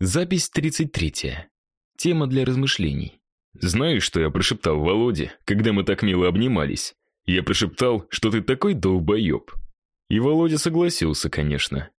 Запись 33. Тема для размышлений. Знаешь, что я прошептал Володе, когда мы так мило обнимались? Я прошептал, что ты такой долбоеб. И Володя согласился, конечно.